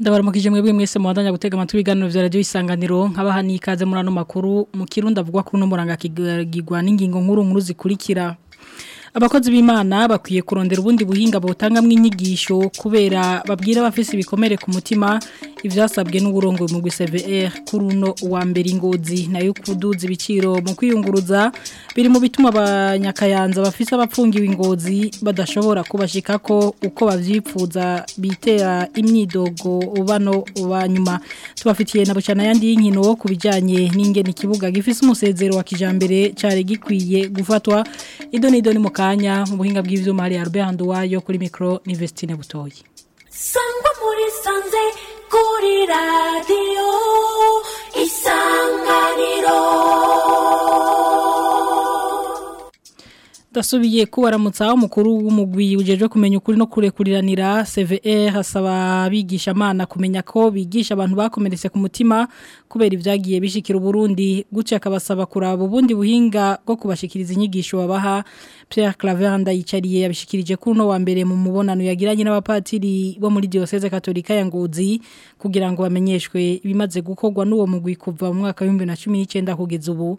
ndabaramukije mwebwe mwese muwadanya gutega amatwi ibiganiro vya radio isanganiro nkaba hani ikaze muri ano makuru mu kirundo avuga kuri no muranga kigwa n'ingingo nkuru nkuru zikurikira abakozi b'Imana bakwiye kurondera ubundi buhinga botangamwe inyigisho kubera babwira abafise ibikomere ku mutima ibyasabwe n'uburongo mu gusevere kuri wa mbere ingozi nayo kuduza ibiciro mu kwiyunguruza biri mu bituma abanyakayanza bafise abapfungiwe ingozi badashobora kubashika ko uko bavyipfuza bitera imyidogo bano banyuma tubafitiye na cyane yandi y'inkino ku bijyanye ni kibuga gifise umusezero wa kijambere cyari gikwiye gufatwa idoni idoni mu kanya mu buhinga bw'ivyuma hari Albert Nduwayo kuri micro ni Vestine Butoyi Sangwa muri sanze 우리 라디오 이상가이로 dasubiye ko umukuru mukuru w'umugwi ujeje kumenya ukuri no kurekuriranira CVR e, hasaba bigisha amana kumenya ko bigisha abantu bakomeretse ku mutima kubera ibyagiye bishikira Burundi guce akabasaba kuraba ubundi buhinga bwo kubashikiriza inyigisho babaha Pierre Claver ndayicariye yabishikirije kuno wa mbere mu mubonano yagiranye n'abapatiri bo muri diocese katolika ya Ngozi kugira ngo bamenyeshwe bimaze gukorwa n'uwo mugwi kuva mu mwaka wa 2019 kugeza ubu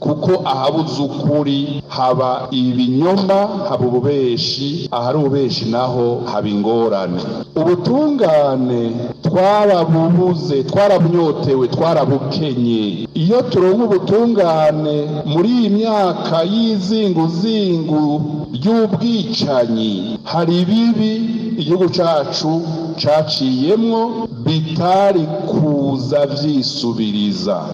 kuko ahabuze ukuri haba ibinyoma haba ububeshi ahari ububeshi naho haba ingorane ubutungane twarabubuze twarabunyotewe twarabukenye iyo turonka ubutungane muri iyi myaka y'izinguzingu ry'ubwicanyi hari ibibi igihugu cyacu caciyemwo bitari kuza byisubiriza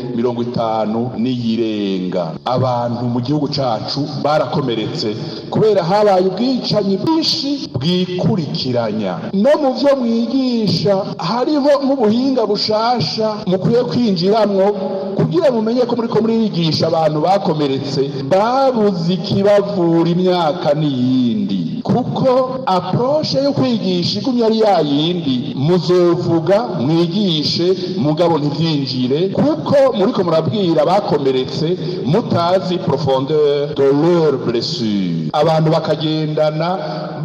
mirongo itanu n'iyirenga abantu mu gihugu cyacu barakomeretse kubera habaye ubwicanyi bwinshi bwikurikiranya no mu byo mwigisha hariho nk'ubuhinga bushasha mukwiye kwinjiramo kugira mumenye ko muri kurigisha abantu bakomeretse babuze ikibavura imyaka n'iyindi kuko aporoshe yo kwigisha igumya ari yindi muzovuga mwigishe mugabo ntibyinjire kuko muri ko murabwira bakomeretse mutazi profondeur de leur blessure abantu bakagendana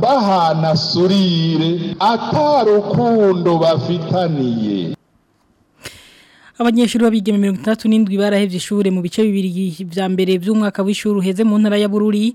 bahana surire atarukundo bafitaniye abanyeshuri b'abigeme mirongo n'indwi barahevye ishure mu bice bibiri bya mbere vy'umwaka w'ishuri heze mu ntara ya Bururi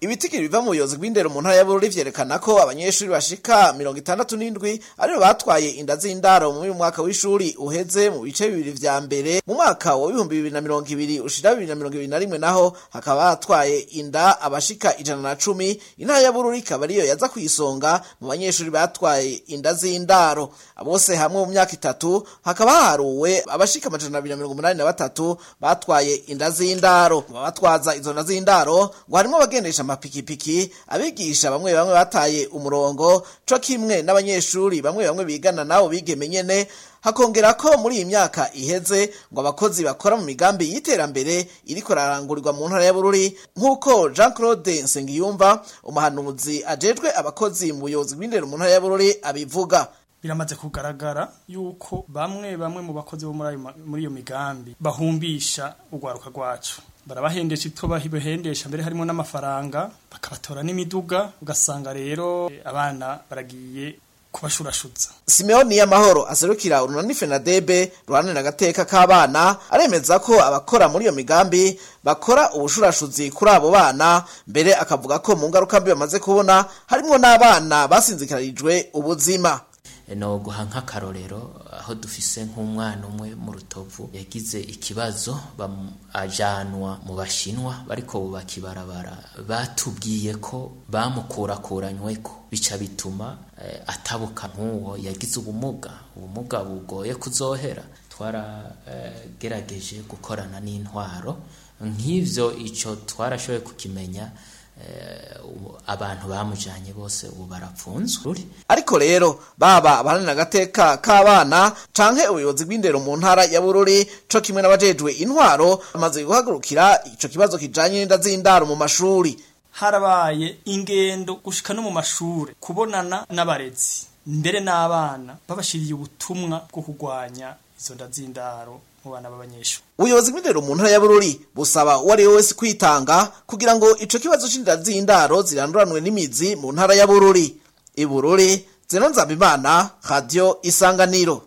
ibitigiri biva mu buyobozi bw'indero mu ntara ya Bururi byerekana ko abanyeshuri bashika mirongo itandatu n'indwi aribo batwaye inda z'indaro muri mwaka w'ishuri uheze mu bice bibiri bya mbere mu mwaka wa bihumbi bibiri na mirongo ibiri ushira bibiri na mirongo ibiri na rimwe naho hakaba hatwaye inda abashika ijana na cumi intara ya Bururi ikaba ariyo yaza ku isonga mu banyeshuri batwaye inda z'indaro bose hamwe mu myaka itatu hakaba haharuwe abashika amajana abiri na mirongo umunani na batatu batwaye inda z'indaro mu batwaza izo nda z'indaro ngo harimo abagendesha amapikipiki abigisha bamwe bamwe bataye umurongo co kimwe n'abanyeshuri bamwe bamwe bigana nabo bigeme nyene hakongera ko muri iyi myaka iheze ngo abakozi bakora mu migambi y'iterambere iriko rarangurirwa mu ntara ya Bururi nk'uko Jean Claude Nsengiyumva umuhanuzi ajejwe abakozi mu buyobozi bw'indero mu ntara ya Bururi abivuga biramaze kugaragara yuko bamwe bamwe mu bakozi bo muri iyo migambi bahumbisha urwaruka rwacu barabahendesha itwo bahendesha mbere harimo n'amafaranga bakabatora n'imiduga ugasanga rero eh, abana baragiye kubashurashutsa Simeoni y'amahoro azerukira urunani Fenadebe na Gateka k'abana aremeza ko abakora muri iyo migambi bakora ubushurashuzi kuri abo bana mbere akavuga ko mu ngaruka mbi bamaze kubona harimo n'abana basinzikaririjwe ubuzima noguha nk'akarorero aho dufise nk'umwana umwe mu rutovu yagize ikibazo ajanwa mu bashinwa bariko bubaka ibarabara batubwiye ko bamukurakuranywe ko bica bituma eh, atabuka nk'uwo yagize ubumuga ubumuga bugoye kuzohera twaragerageje eh, gukorana n'intwaro nk'ivyo icyo twarashoboye kukimenya Eh, abantu bamujyanye bose ubu barapfunzwe ariko rero baba abahanira agateka k'abana cyangwa ubuyobozi bw'indero mu ntara ya bururi cyo kimwe n'abajejwe intwaro bamaze guhagurukira icyo kibazo kijyanye n'inda z'indaro mu mashuri harabaye ingendo gushika no mu mashuri kubonana n'abarezi mbere n'abana babashiriye ubutumwa bwo kurwanya izo nda z'indaro mu bana b'abanyeshuri ubuyobozi bw'indero mu ntara ya bururi busaba uwo ari we wese kwitanga kugira ngo icyo kibazo cy'inzira z'indaro ziranduranwe n'imizi mu ntara ya bururi ibururi zinonzabimana radiyo isanganiro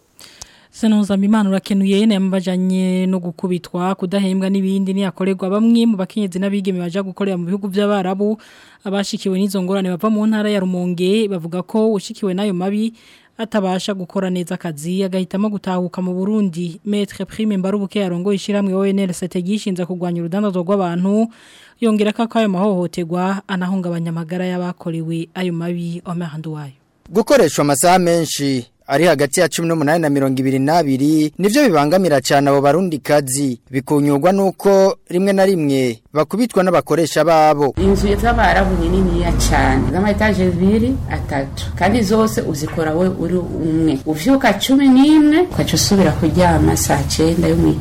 zinonzabimana urakenuye yene no gukubitwa kudahembwa n'ibindi niyakorerwa bamwe mu bakenyezi n'abigeme bajya gukorera mu bihugu by'abarabu abashikiwe n'izo ngorane bava mu ntara ya rumonge bavuga ko ushikiwe n'ayo mabi atabasha gukora neza kazi agahitamo gutahuka mu Burundi Maître Prime Mbarubuke yarongo ishiramwe ONL strategishinza kugwanya urudandazwa rw'abantu yongera ko ayo mahohoterwa anahungabanya amagara y'abakorewe ayo mabi Omer gukoreshwa amasaha menshi ari hagati ya 18 na 22 nivyo bibangamira cyane abo barundi barundikazi bikunyugwa nuko rimwe na rimwe bakubitwa n'abakoresha babo inzu z'abarabu ni niniya cyane z'amataje abiri atatu kandi zose uzikora we uri umwe uvyuka cumi n'imwe ukaca usubira kuryama saa cyenda yo mu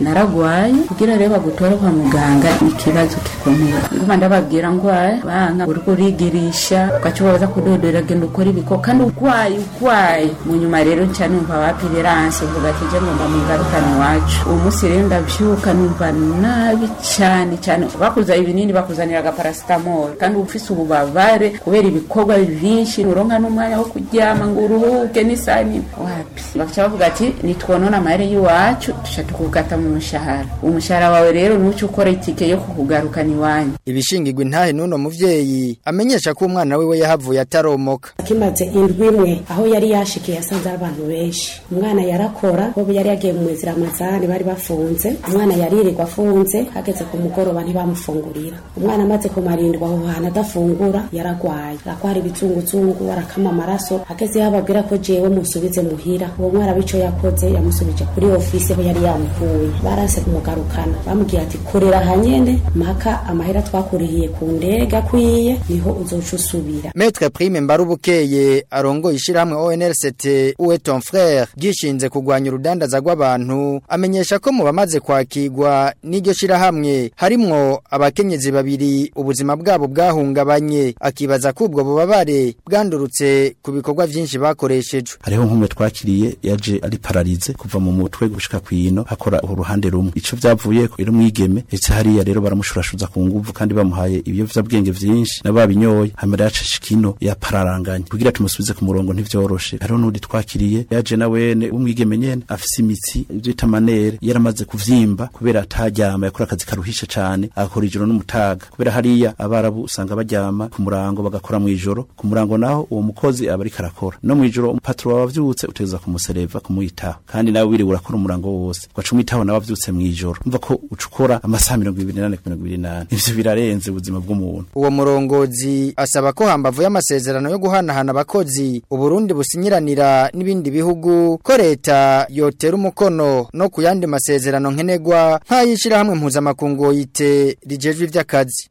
naragwaye kugira rero bagutore kwa muganga ni ikibazo gikomeye nguma ndababwira ngwaye banga uriko urigirisha kudodo ubaza kudodora genda ukora ibiko kandi ugwaye ugwaye mu nyuma rero nca numva abapilerance uvuga ati je ngomba mugarukane iwacu uwo munsi rero ndavyuka numva nabi cyane cyane cyane bakuzanira ibinini bakuzanira agaparacetamol kandi uba ufise ububabare kubera ibikorwa byinshi nturonka n'umwanya wo kuryama ngo uruhuke n'isaha wapi baca bavuga ati nitwonona amahera y'iwacu tuca tukugata mu mushahara umushahara wawe rero nuce ukora itike yo kukugarukana iwanyu ibishingirwa intahe n'uno muvyeyi amenyesha ko umwana wiwe yahavuye ataromoka akimaze indwi imwe aho yari yashikiye yasanze abantu benshi umwana yarakora bo yari yagiye mu mwezi ramazani bari bafunze umwana yaririrwa afunze hageze ku mugoroba ntibamufungurira umwana amaze kumarindwa aho hantu adafungura yaragwaye arakwara ibitungutsungu arakama amaraso ageze ababwira ko jewe musubize muhira uwo mwana bico yakoze yamusubije kuri ofisi aho yari yamukuye barase kumugarukana bamubwira ati korera hanyene mpaka amahera twakurihiye ku ndege akwiye niho uzoca usubira metre prime mbarubukeye arongoye ishirahamwe ONLCT uwe ton frère gishinze kugwanya urudandaza rw'abantu amenyesha ko mu bamaze kwakirwa n'iryo shirahamwe harimwo harimwo abakenyezi babiri ubuzima bwabo bwahungabanye akibaza kubwo ubwo bubabare bwandurutse ku bikorwa byinshi bakoresheje hariho nk'umwe twakiriye yaje ari pararize kuva mu mutwe gushika kwino akora uruhande rumwe icyo byavuye ko iri mwigeme ndetse hariya rero baramushurashuza ku nguvu kandi bamuhaye ibyo vyabwenge vyinshi nababinyoye hamera yacashi kino yapararanganye kugira tumusubize ku murongo ntibyoroshe hariho nuri twakiriye yaje nawene umwigeme nyene afise imitsi ivyo itamanere yaramaze kuvyimba kubera ataryama yakora akazi karuhishe cyane cyane agakora ijoro n'umutaga kubera hariya abarabu usanga baryama ku murango bagakora mu ijoro ku murango naho uwo mukozi aba ariko arakora no mu ijoro umupaturo waba abyutse utegereza kumusereva kumwitaho kandi nawe wiriwe urakora umurango wose ugaca umwitaho nawe abyutse mu ijoro umva ko uca ukora amasaha mirongo ibiri n'ane mirongo ibiri n'ane ibyo birarenze ubuzima bw'umuntu uwo murongozi asaba ko hambavu y'amasezerano yo guhanahana abakozi uburundi businyiranira n'ibindi bihugu ko leta yotera umukono no ku yandi masezerano nkenerwa nk'ay'ishyirahamwe mpuzamakungu yite rijeje iby'akazi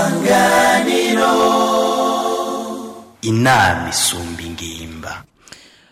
isanganiro inama isumba ingimba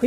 ku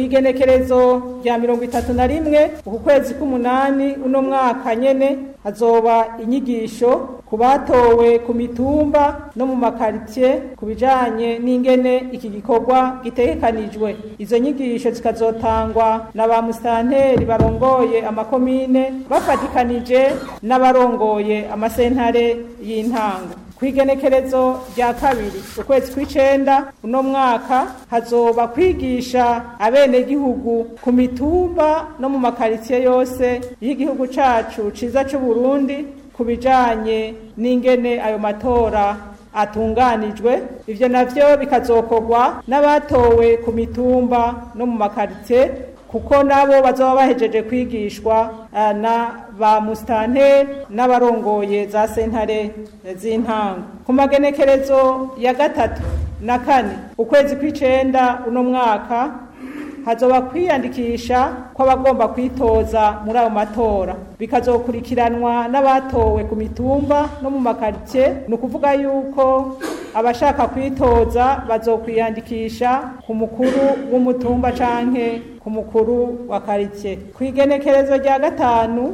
rya mirongo itatu na rimwe uku kwezi k'umunani uno mwaka nyene hazoba inyigisho ku batowe ku mitumba no mu makaritsiye ku bijyanye n'ingene iki gikorwa gitekanijwe izo nyigisho zikazotangwa na ba musitanteri barongoye amakomine bafatikanije n'abarongoye amasentare y'intango ku igenekerezo rya kabiri ukwezi kw'icenda uno mwaka hazoba kwigisha abenegihugu ku mitumba no mu makaritsiye yose y'igihugu cacu ciza c'uburundi ku bijyanye n'ingene ayo matora atunganijwe ibyo nabyo bikazokorwa n'abatowe ku mitumba no mu makaritse kuko nabo bazaba bahejeje kwigishwa eh, na ba musitanteri n'abarongoye za sentare z'intango ku magenekerezo ya gatatu na kane ukwezi kw'icenda uno mwaka hazoba kwiyandikisha kw'abagomba kwitoza muri ayo matora bikazokurikiranwa n'abatowe ku mitumba no mu makaritsiye ni ukuvuga yuko abashaka kwitoza bazokwiyandikisha ku mukuru w'umutumba canke ku mukuru wa karitsiye ku igenekerezo rya gatanu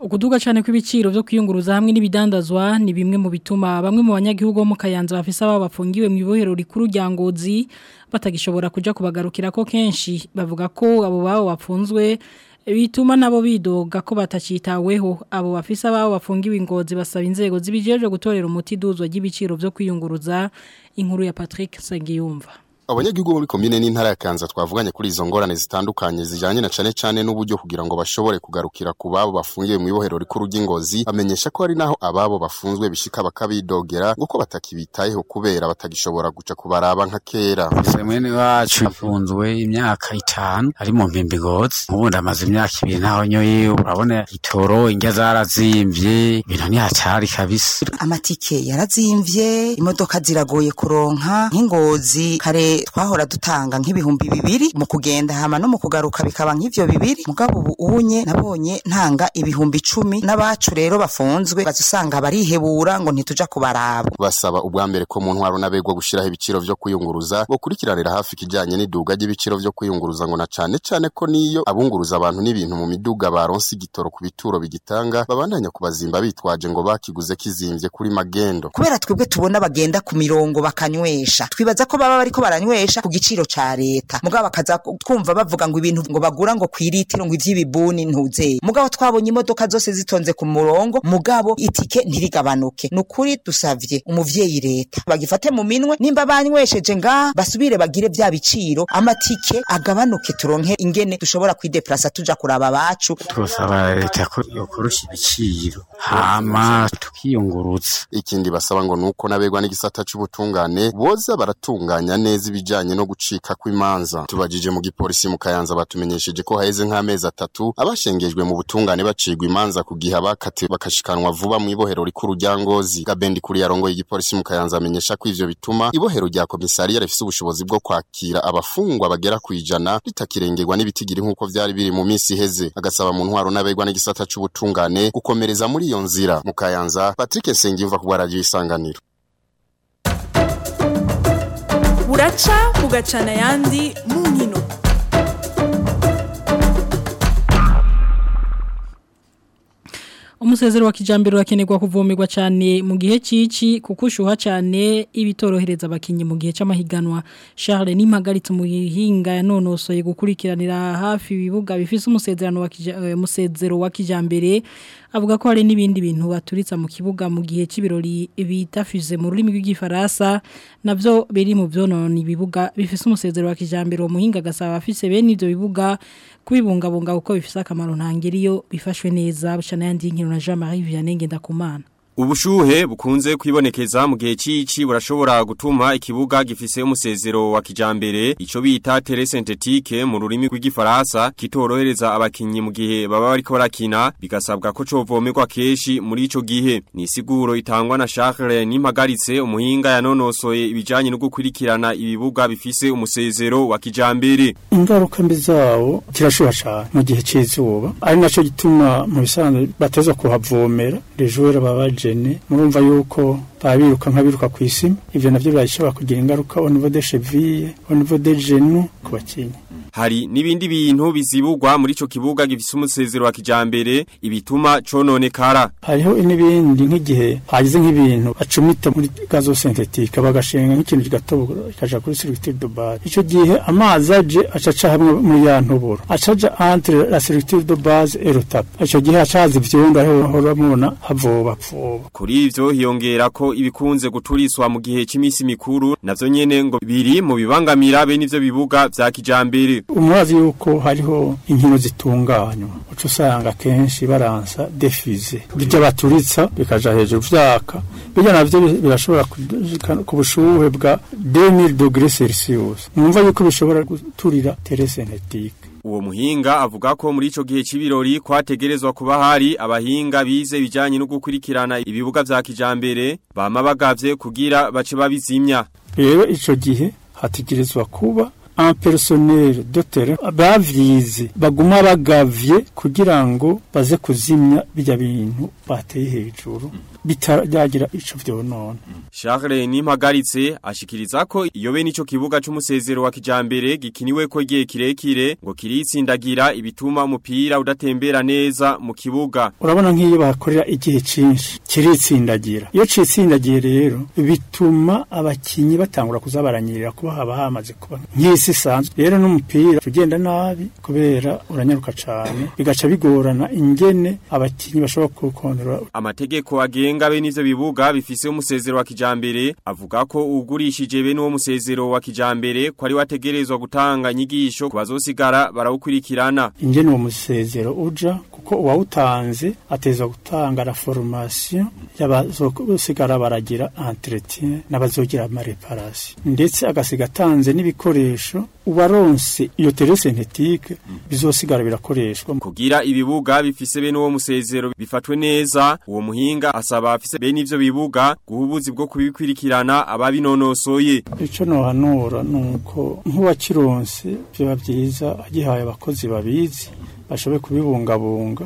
Ukuduga cyane kw'ibiciro byo kwiyunguruza hamwe n'ibidandazwa ni bimwe mu bituma bamwe mu banyagihugu bo mu Kayanza bafise aba bafungiwe mu ibohero rikuru rya Ngozi batagishobora kuja kubagarukira ko kenshi bavuga ko abo babo bafunzwe bituma nabo bidoga ko batacitaweho abo bafise babo bafungiwe ingozi basaba inzego zibijeje gutorera umuti duzwa ry'ibiciro byo kwiyunguruza inkuru ya Patrick Sengiyumva abanyagihugu bo muri komine n'intara ya Kanza twavuganye kuri izo ngorane zitandukanye zijyanye na cane cyane n'uburyo kugira ngo bashobore kugarukira ku babo bafungiye mu ibohero rikuru ry'ingozi amenyesha ko hari naho ababo bafunzwe bishika bakabidogera ngo batakibitayeho kubera batagishobora guca kubaraba nka kera se wacu afunzwe imyaka itanu ari mu mpimbigotsi ubundi amaze imyaka ibiri ntaho nyoye urabona itoro indya zarazimvye ibintu ni kabisa amatike yarazimvye imodoka ziragoye kuronka nk'ingozi kare twahora dutanga nk'ibihumbi bibiri mu kugenda hama no mu kugaruka bikaba nk’ibyo bibiri mugabo ubu unye nabonye ntanga ibihumbi icumi n'abacu rero bafunzwe bazusanga barihebura ngo ntituja kubaraba basaba ubwa mbere ko mu ntwaro n'abegwa gushiraho ibiciro vyo kwiyunguruza bokurikiranira hafi kijanye n'iduga ry'ibiciro byo kwiyunguruza ngo na cyane cyane ko niyo abunguruza abantu n'ibintu mu miduga baronse igitoro ku bituro bigitanga babandanya kubazimba bitwaje ngo bakiguze kizimvye kuri magendo kubera twebwe tubona bagenda ku mirongo bakanywesha twibaza ko baba bariko baranywa bakanywesha ku giciro cya leta mugabo akaza twumva bavuga ngo ibintu ngo bagura ngo kwiritiro ngo ivy'ibibuni ntuzeye mugabo twabonye imodoka zose zitonze ku murongo mugabo itike ntirigabanuke nukuri dusabye umubyeyi leta bagifate mu minwe nimba banywesheje nga basubire bagire bya biciro amatike agabanuke turonke ingene dushobora kwideplasa tuja kuraba bacu twosaba leta ko yokorosha ibiciro hama tukiyungurutsa ikindi basaba ngo nuko nabegwa n'igisata cy’ubutungane boza baratunganya neza ibijyanye no gucika kw'imanza tubagije mu gipolisi mu kayanza batumenyesheje ko haheze nk'amezi atatu abashengejwe mu butungane bacigwa imanza ku gihe abakatiwe bakashikanwa vuba mu ibohero rikuru rya ngozi gabendi kuri yarongoye igipolisi mu kayanza amenyesha ko ivyo bituma ibohero rya komisariya rifise ubushobozi bwo kwakira abafungwa bagera kwijana ritakirengegwa n'ibitigiri nk'uko byari biri mu minsi iheze agasaba mu ntwaro n'abegwa n'igisata cy’ubutungane, gukomereza muri iyo nzira mu kayanza patrick sengimva ku radio isanganiro buraca mugacana ayandi mu nkino musezero wa kijambere urakenerwa kuvomerwa cyane mu gihe cici kuko cyane ibitorohereza abakinyi mu gihe cy'amahiganwa Charles nimpagaritse mu hihinga yanonosoye gukurikiranira hafi ibibuga bifise umusezerano wa eh, musezero wa kijambere avuga ko hari n'ibindi bintu baturitsa mu kibuga mu gihe cy’ibirori bitafize mu rurimi rw'igifaransa navyo biri mu vyonona ibibuga bifise umusezero wa kijambere wo muhinga gasaba afise bene ivyo bibuga kubibungabunga kuko bifite akamaro ntangiriyo bifashwe neza buca n'ayandi nkino na Jean Marie Vianney Ngendakumana Ubushuhe bukunze kwibonekeza mu gihe cici burashobora gutuma ikibuga gifise umusezero wa kijambere ico bita terre synthétique mu rurimi rw'igifaransa kitorohereza abakinyi mu gihe baba bariko barakina bigasabwa ko covomerwa keshi muri ico gihe ni siguro itangwa na Charles Nimpagaritse umuhinga yanonosoye ibijanye no gukurikirana ibibuga bifise umusezero wa kijambere ingaruka mbi zawo cyane mu gihe c'izuba ari naco gituma mu bisanzwe bateza kuhavomera rejura babaje ogisijeni murumva yuko biruka nk'abiruka ku isi ibyo nabyo bishobora kugira ingaruka au de cheville au de genou ku bakinnyi hari n'ibindi bintu bizibugwa muri ico kibuga gifise umusezero wa kijambere ibituma cononekara hariho n'ibindi nk'igihe hagize nk'ibintu acumita muri gazo synthetique bagashenga nk'ikintu kigatobora ikaja kuri circuit de base gihe amazi aje acaca hamwe muri ya ntuburo acaja entre la circuit de base et gihe acaza ivyondo aho horamona havobapfoba kuri ivyo hiyongera ko ibikunze guturiswa mu gihe cy'iminsi mikuru navyo nyene ngo biri mu bibangamira be nivyo bibuga vya kijambere umurazi yuko hariho inkino zitunganywa uco usanga kenshi baransa defize bijya baturitsa bikaja hejuru vyaka bijya navyo birashobora ku bushuhe bwa 2000 degrees celsius numva yuko bishobora guturira terese uwo muhinga avuga ko muri ico gihe c'ibirori kwategerezwa kuba hari abahinga bize bijanye no gukurikirana ibibuga vya kijambere bama bagavye kugira bace babizimya rero ico gihe hategerezwa kuba impersonnel de bavyize baguma bagavye kugira ngo baze kuzimya bijya bintu bateye hejuru bitaragira ico vyonona Charles Nimpagaritse ashikiriza ko iyo be nico kibuga c'umusezero wa kijambere gikiniwe ko giye kirekire ngo kiritsindagira ibituma umupira udatembera neza mu kibuga urabona nk'iyo bakorera igihe cinshi kiritsindagira iyo citsindagiye rero bituma abakinyi batangura kuzabaranyirira kuba haba hamaze kuba nk'isi isi isanzwe rero n'umupira ugenda nabi kubera uranyaruka cyane bigaca bigorana ingene abakinnyi bashobora kuwukontorora amategeko agenga bene ivyo bibuga bifise umusezero wa kijambere avuga ko ugurishije bene uwo musezero wa kijambere ko ari wategerezwa gutanga nyigisho bazosigara barawukurikirana ingene uwo musezero uja kuko uwawutanze ateza gutanga la formation y'abazosigara baragira entretien n'abazogira ama ndetse agasiga atanze n'ibikoresho bikoresho ubaronse iyo teresenetike bizosigara birakoreshwa kugira ibibuga bifise bene uwo musezero bifatwe neza uwo muhinga asaba afise bene ivyo bibuga guhubuzi bwo kubikwirikirana ababinonosoye ico nohanura nuko nk'uwakironse biba byiza agihaye abakozi babizi bashobe kubibungabunga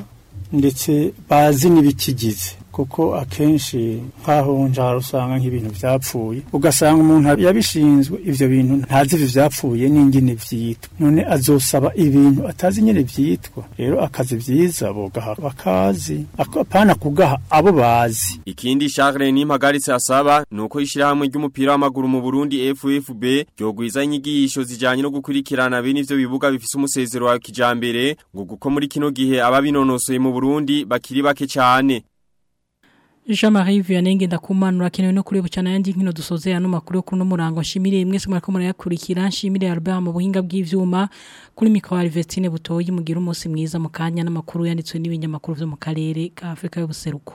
ndetse bazi n'ibikigize kuko akenshi nk'aho nshaka nk'ibintu byapfuye ugasanga umuntu yabishinzwe ibyo bintu ntazi ibi byapfuye n'ingene byitwa none azosaba ibintu atazi nyine byitwa rero akazi byiza bogaha bakazi apana kugaha abo bazi ikindi Charles n'impagaritse asaba ni uko ishyirahamwe ry'umupira w'amaguru mu Burundi FFB ryogwiza inyigisho zijyanye no gukurikirana bene ivyo bibuga bifise umusezero wa kijambere ngo guko muri kino gihe ababinonosoye mu Burundi bakiri bake cyane Jamari viyanenge ndakumanura kenewe no kuri bucana yandi nkino dusoze ano makuru yo kuno murango nshimire mwese mwariko murayakurikira nshimire Albert mu buhinga bw'ivyuma kuri Mikawari Vestine butoyi mugira umunsi mwiza mukanya n'amakuru yanditswe n'ibinyamakuru vyo mu karere ka Afrika y'ubuseruko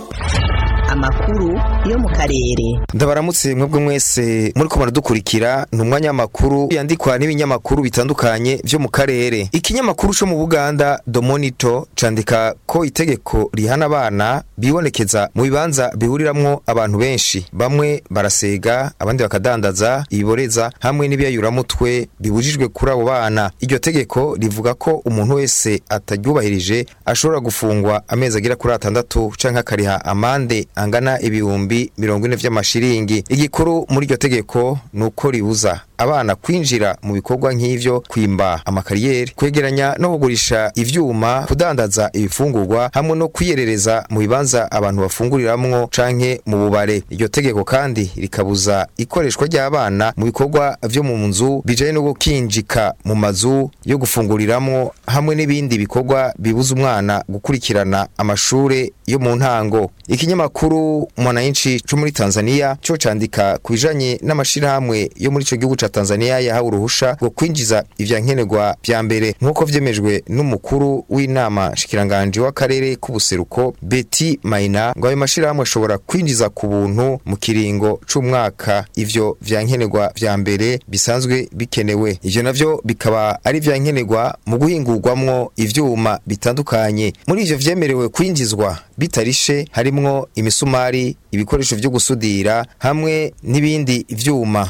makuru yo mu karere ndabaramutse mwebwe mwese muri kumara dukurikira ni umwanya w'amakuru yandikwa n'ibinyamakuru bitandukanye byo mu karere ikinyamakuru cyo mu buganda domonito candika ko itegeko rihana abana bibonekeza mu bibanza bihuriramo abantu benshi bamwe barasega abandi bakadandaza ibiboreza hamwe n'ibyayuramutwe bibujijwe kuri abo bana iryo tegeko rivuga ko umuntu wese ataryubahirije ashobora gufungwa amezi agera kuri atandatu canke akariha amande angana ibihumbi mirongo ine vy'amashiringi igikuru muri iryo tegeko ni uko ribuza abana kwinjira mu bikorwa nk'ivyo kwimba amakariyeri kwegeranya no kugurisha ivyuma kudandaza ibifungurwa hamwe no kwiyerereza mu bibanza abantu bafunguriramwo canke mu bubare iryo tegeko kandi rikabuza ikoreshwa ry'abana mu bikorwa vyo mu nzu bijanye no gukinjika mu mazu yo gufunguriramwo hamwe n'ibindi bikorwa bibuza umwana gukurikirana amashure yo mu ntango ikinyamakuru mwananchi cyo muri Tanzania cyo candika ku kwijanye n'amashirahamwe yo muri ico gihugu ca Tanzania yahawe uruhusha rwo kwinjiza ivya nkenerwa vya mbere nk'uko vyemejwe n'umukuru w'inama shikiranganje w'akarere k'ubuseruko Betty Maina ngo ayo mashirahamwe ashobora kwinjiza ku buntu mu kiringo c'umwaka ibyo vya nkenerwa vya mbere bisanzwe bikenewe ivyo navyo bikaba ari vya nkenerwa mu guhingurwamwo ibyuma bitandukanye muri ibyo vyemerewe kwinjizwa bitarishe harimo imisumari ibikoresho byo gusudira hamwe n'ibindi vyuma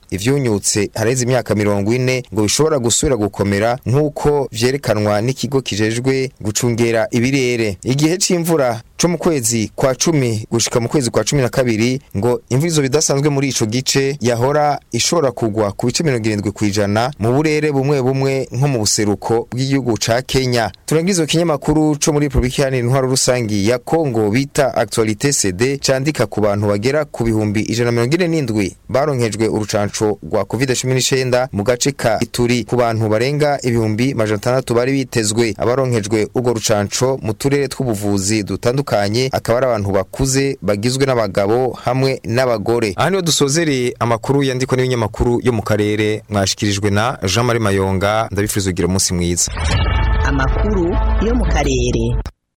ibyunyutse harenze imyaka mirongo ine ngo bishobora gusubira gukomera nk'uko byerekanwa n'ikigo kijejwe gucungera ibirere igihe cy'imvura co mu kwezi kwa cumi gushika mu kwezi kwa cumi na kabiri ngo imvura bidasanzwe muri ico gice yahora ishobora kugwa ku bice mirongo irindwi kw'ijana mu burere bumwe bumwe nko mu buseruko bw'igihugu ca Kenya turangiza kinyamakuru co muri Republika Iharanira Intwaro Rusangi ya Congo bita Actualité CD candika ku bantu bagera ku bihumbi ijana mirongo ine n'indwi baronkejwe urucanco rwa COVID-19 mu gace ka Ituri ku bantu barenga ibihumbi majana atandatu bari bitezwe abaronkejwe urwo rucanco mu turere tw'ubuvuzi dutandukanye batandukanye akaba ari abantu bakuze bagizwe n'abagabo hamwe n'abagore aha niho dusozereye amakuru yandikwa n'ibinyamakuru yo mu karere mwashikirijwe na Jean Marie Mayonga ndabifuriza ugira umunsi mwiza amakuru yo mu karere